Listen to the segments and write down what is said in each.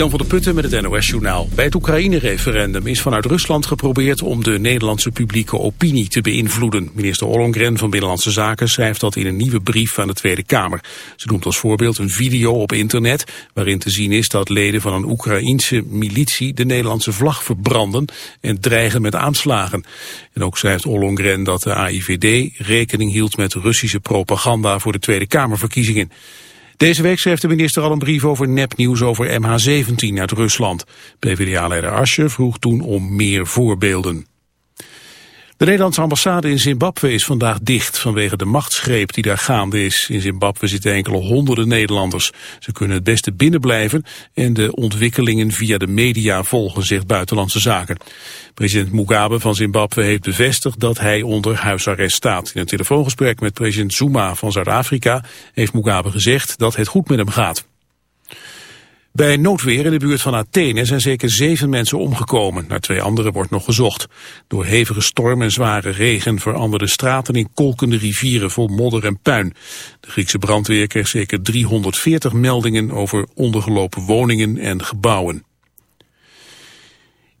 Jan van der Putten met het NOS-journaal. Bij het Oekraïne-referendum is vanuit Rusland geprobeerd om de Nederlandse publieke opinie te beïnvloeden. Minister Ollongren van Binnenlandse Zaken schrijft dat in een nieuwe brief aan de Tweede Kamer. Ze noemt als voorbeeld een video op internet waarin te zien is dat leden van een Oekraïense militie de Nederlandse vlag verbranden en dreigen met aanslagen. En ook schrijft Ollongren dat de AIVD rekening hield met Russische propaganda voor de Tweede Kamerverkiezingen. Deze week schreef de minister al een brief over nepnieuws over MH17 uit Rusland. PvdA-leider Asje vroeg toen om meer voorbeelden. De Nederlandse ambassade in Zimbabwe is vandaag dicht vanwege de machtsgreep die daar gaande is. In Zimbabwe zitten enkele honderden Nederlanders. Ze kunnen het beste binnenblijven en de ontwikkelingen via de media volgen, zegt Buitenlandse Zaken. President Mugabe van Zimbabwe heeft bevestigd dat hij onder huisarrest staat. In een telefoongesprek met president Zuma van Zuid-Afrika heeft Mugabe gezegd dat het goed met hem gaat. Bij noodweer in de buurt van Athene zijn zeker zeven mensen omgekomen. Naar twee anderen wordt nog gezocht. Door hevige storm en zware regen veranderden straten in kolkende rivieren vol modder en puin. De Griekse brandweer kreeg zeker 340 meldingen over ondergelopen woningen en gebouwen.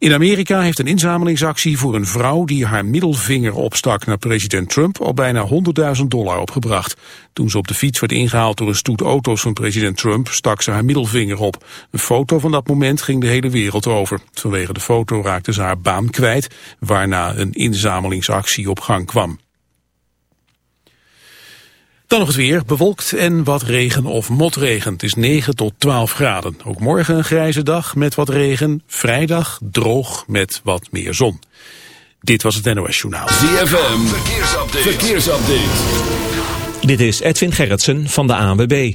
In Amerika heeft een inzamelingsactie voor een vrouw die haar middelvinger opstak naar president Trump al bijna 100.000 dollar opgebracht. Toen ze op de fiets werd ingehaald door een stoet auto's van president Trump stak ze haar middelvinger op. Een foto van dat moment ging de hele wereld over. Vanwege de foto raakte ze haar baan kwijt, waarna een inzamelingsactie op gang kwam. Dan nog het weer, bewolkt en wat regen of motregen. Het is 9 tot 12 graden. Ook morgen een grijze dag met wat regen. Vrijdag droog met wat meer zon. Dit was het NOS Journaal. ZFM, verkeersupdate. verkeersupdate. Dit is Edwin Gerritsen van de ANWB.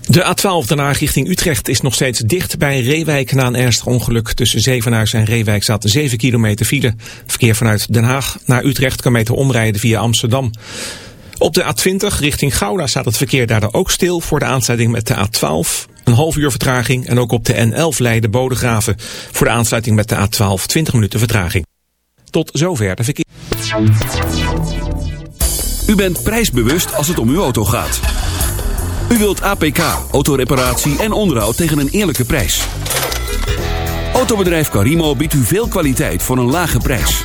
De A12 daarna richting Utrecht is nog steeds dicht bij Reewijk na een ernstig ongeluk. Tussen Zevenaars en Reewijk zaten 7 kilometer file. Verkeer vanuit Den Haag naar Utrecht kan beter omrijden via Amsterdam. Op de A20 richting Gouda staat het verkeer daardoor ook stil voor de aansluiting met de A12. Een half uur vertraging en ook op de N11 Leiden Bodegraven voor de aansluiting met de A12 20 minuten vertraging. Tot zover de verkeer. U bent prijsbewust als het om uw auto gaat. U wilt APK, autoreparatie en onderhoud tegen een eerlijke prijs. Autobedrijf Carimo biedt u veel kwaliteit voor een lage prijs.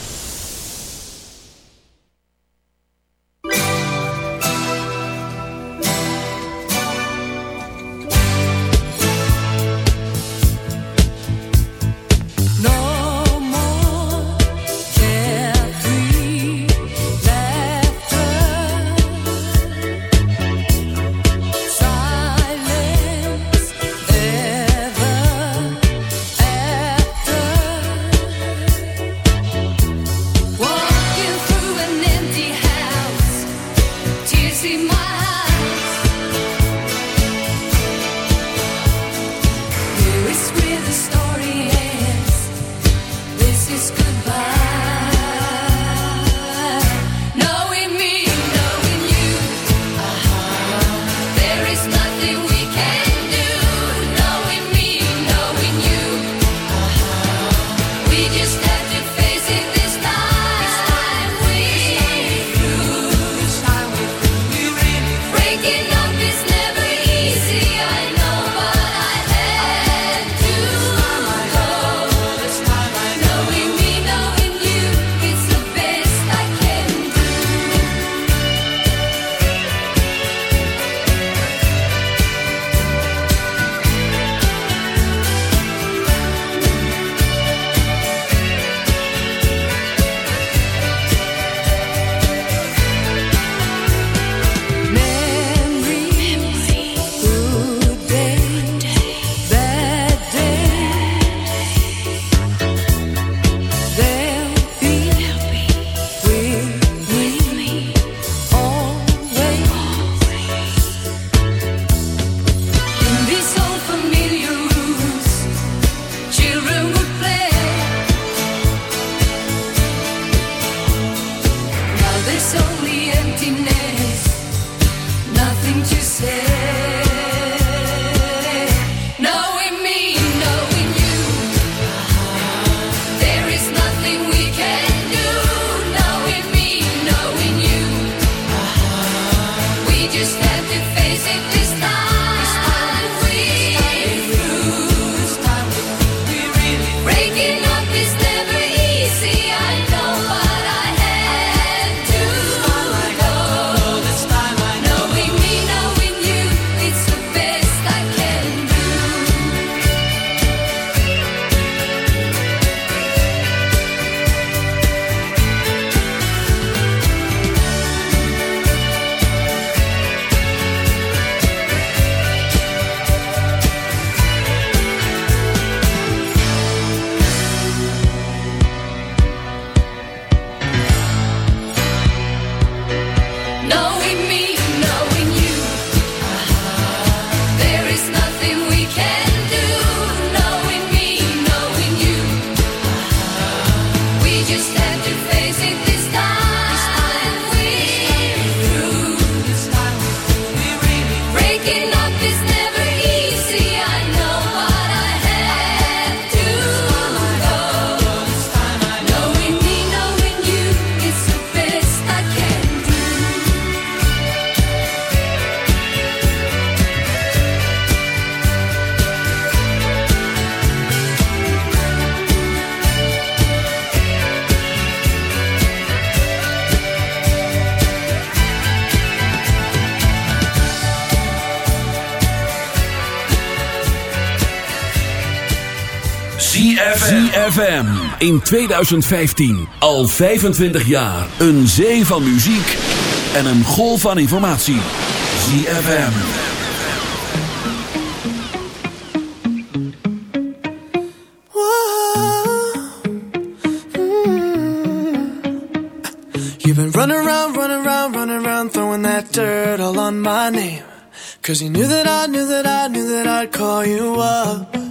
ZFM. ZFM. In 2015. Al 25 jaar. Een zee van muziek. En een golf van informatie. ZFM. Whoa. You've been running around, running around, running around. Throwing that dirt all on my name. Cause you knew that I, knew that I, knew that I'd call you up.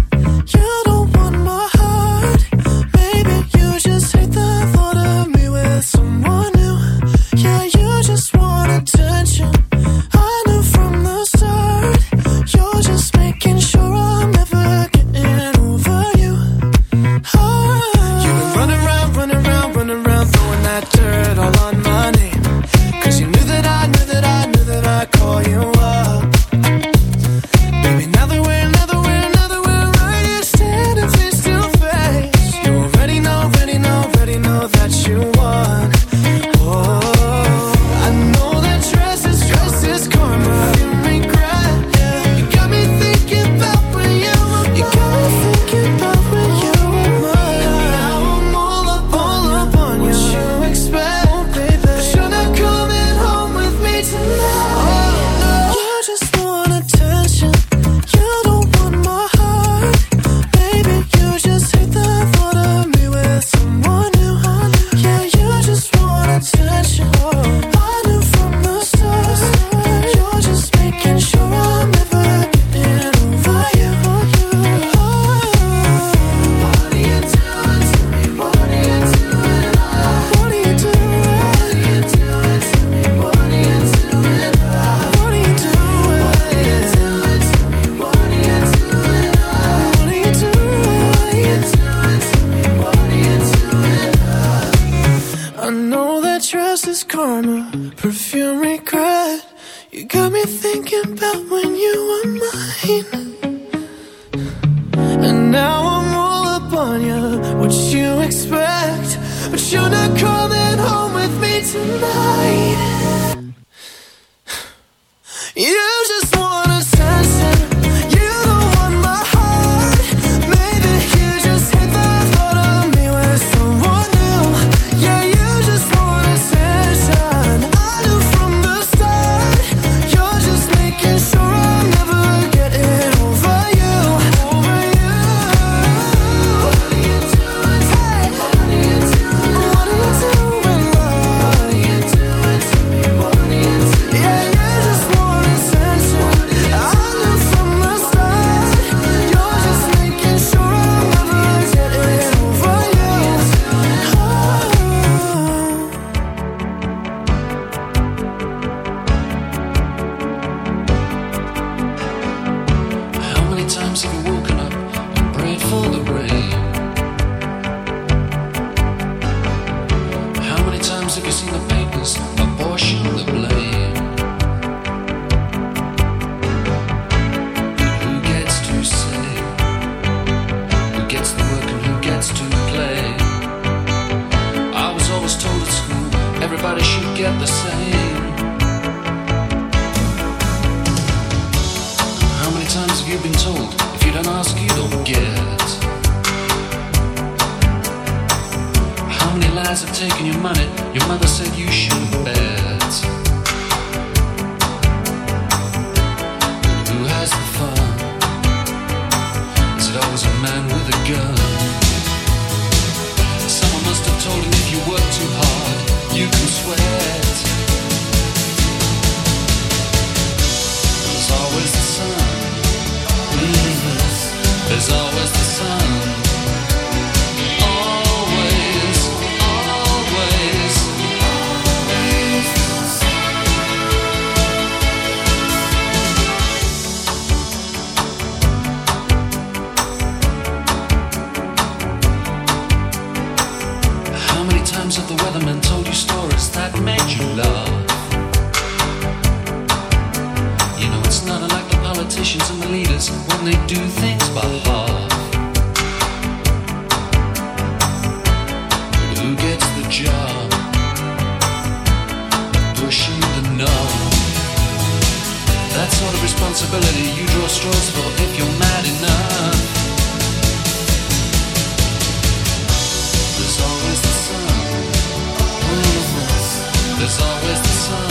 as the sun.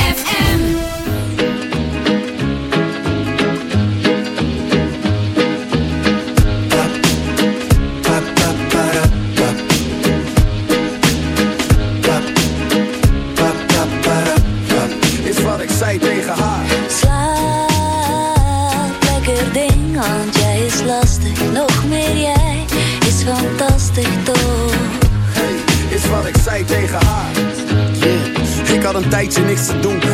Ik had een tijdje niks te doen.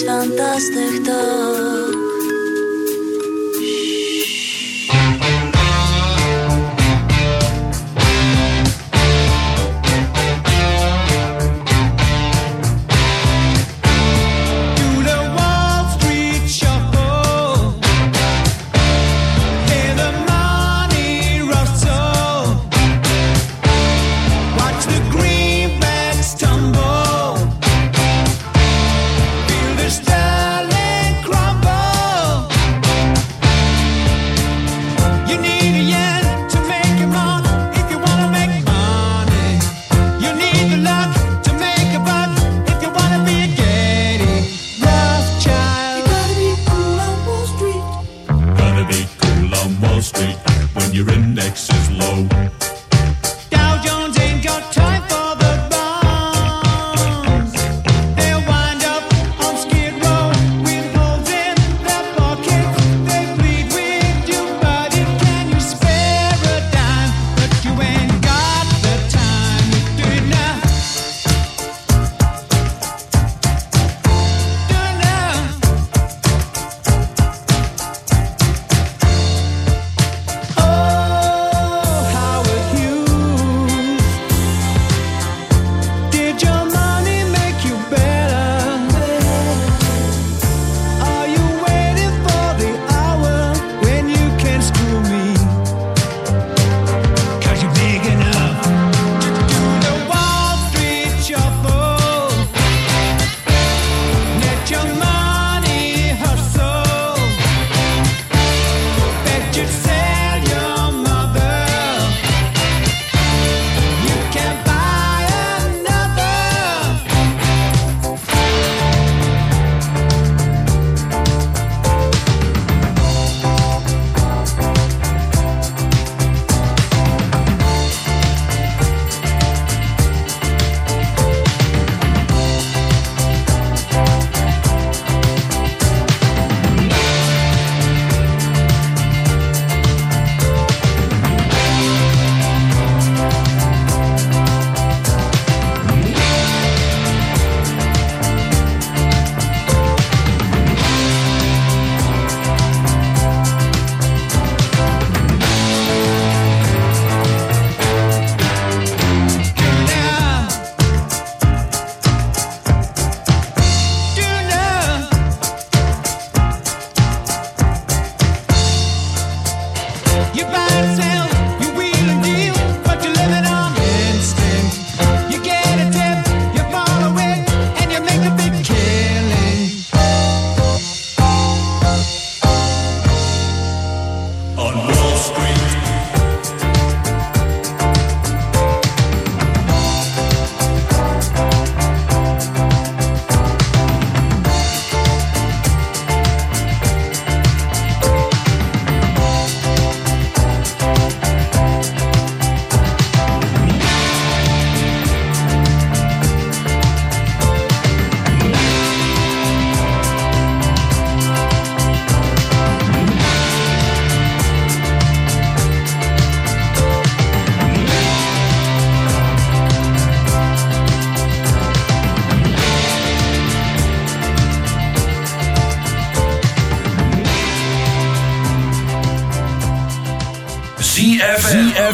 Jij is fantastisch index is low.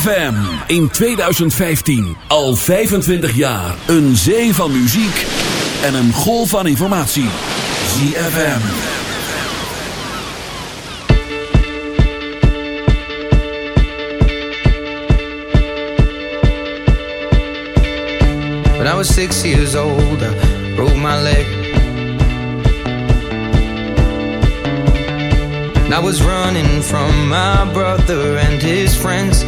ZFM. In 2015. Al 25 jaar. Een zee van muziek. En een golf van informatie. ZFM. When I was six years old, I broke my leg. And I was running from my brother and his friends.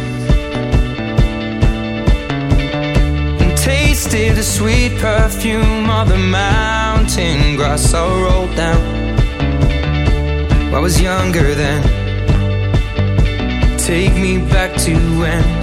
Tasted the sweet perfume of the mountain grass I rolled down. I was younger then. Take me back to when